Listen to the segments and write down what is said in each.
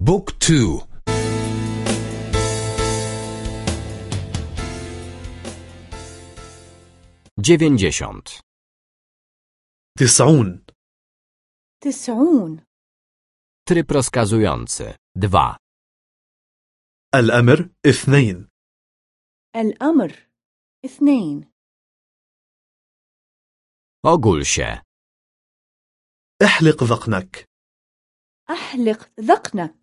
Book 2 dziewięćdziesiąt, تسعون. تسعون. Tryb rozkazujący, dwa, الأمر اثنين. الأمر اثنين. Ogól się, احلق ذقنك. أحلق ذقنك.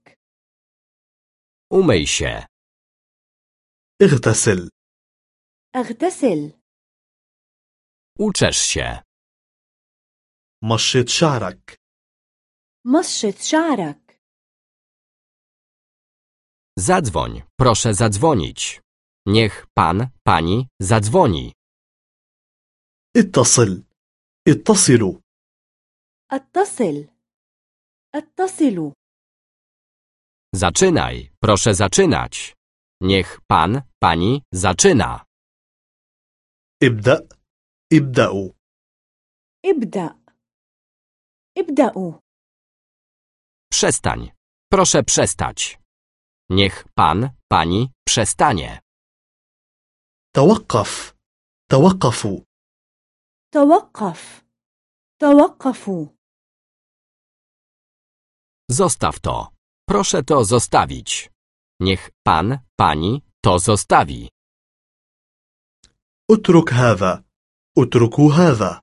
umyj się, اغتسل أغتسل uczesz się, مشط شعرك مشط شعرك zadzwoń, proszę zadzwonić. Niech pan, pani zadzwoni. اتصل اتصلوا أتصل أتصل Zaczynaj, proszę zaczynać. Niech pan, pani zaczyna. ابدأ ابدأوا ابدأ ابدأوا Przestań, proszę przestać. Niech pan, pani przestanie. توقف توقفوا توقف توقفوا Zostaw to. Proszę to zostawić. Niech pan, pani to zostawi. اترك هذا اتركوا هذا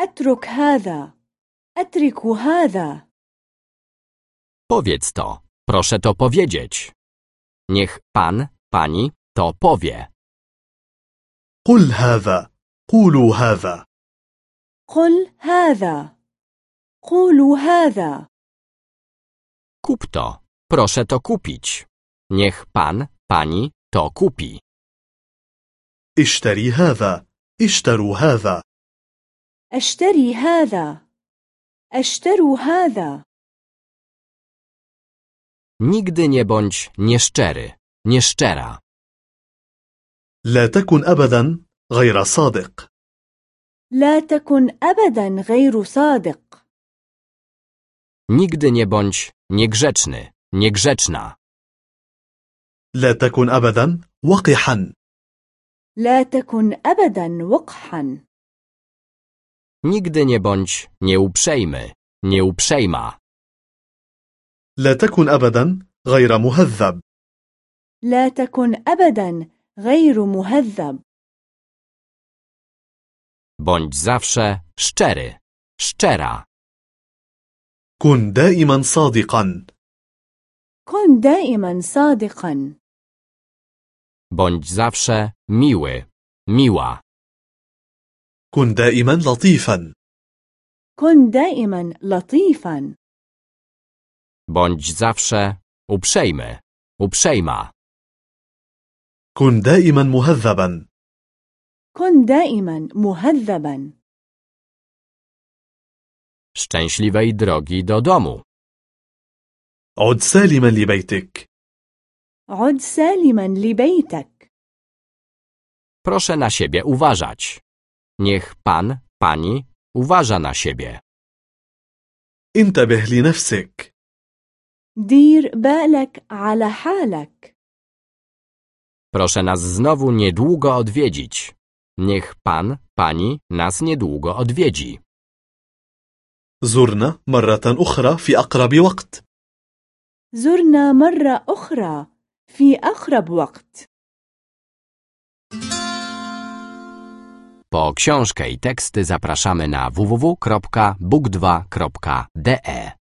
أترك هذا أترك هذا Powiedz to. Proszę to powiedzieć. Niech pan, pani to powie. قل هذا قولوا هذا قل هذا قولوا هذا Kup to. Proszę to kupić. Niech pan, pani to kupi. اشتري هذا اشتروا هذا أشتري هذا أشتروا هذا Nigdy nie bądź nieszczery, nieszczera. لا تكن أبدا غير صادق لا تكن أبدا غير صادق Nigdy nie bądź niegrzeczny, niegrzeczna. لا تكن أبدا وقحا لا تكن أبدا وقحا Nigdy nie bądź nieuprzejmy, nieuprzejma. لا تكن أبدا غير مهذب لا تكن أبدا غير مهذب Bądź zawsze szczery, szczera. كن دائما صادقا. كن دائما صادقا. Bądź zawsze miły, miła. كن دائما لطيفا. كن دائما لطيفا. Bądź zawsze uprzejmy, uprzejma. كن دائما مهذبا. كن دائما مهذبا. Szczęśliwej drogi do domu. عد سالما لبيتك عد سالما لبيتك Proszę na siebie uważać. Niech pan, pani uważa na siebie. انتبه لنفسك دير بالك على حالك Proszę nas znowu niedługo odwiedzić. Niech pan, pani nas niedługo odwiedzi. زرنا مرة أخرى في أقرب وقت زرنا مرة أخرى في أقرب وقت Po książkę i teksty zapraszamy na www.book2.de.